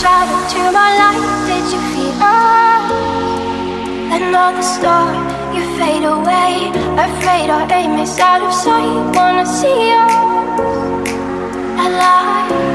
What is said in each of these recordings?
shadow to my light. Did you feel us? Another star, you fade away. Afraid our aim is out of sight. Wanna see us alive.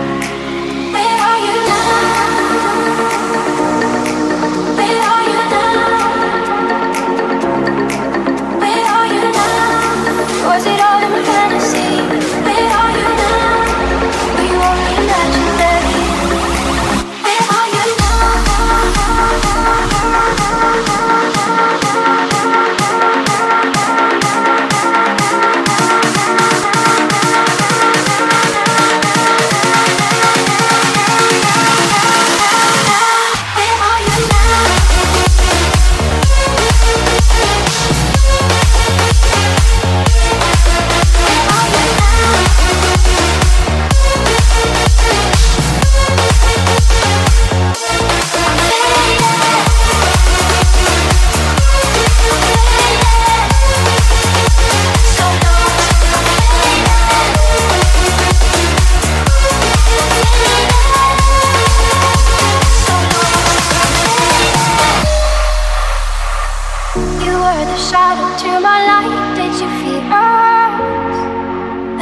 My light. Did you feel us?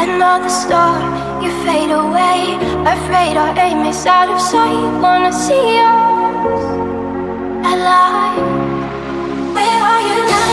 Another star, you fade away. Afraid our aim is out of sight. Wanna see us alive. Where are you now?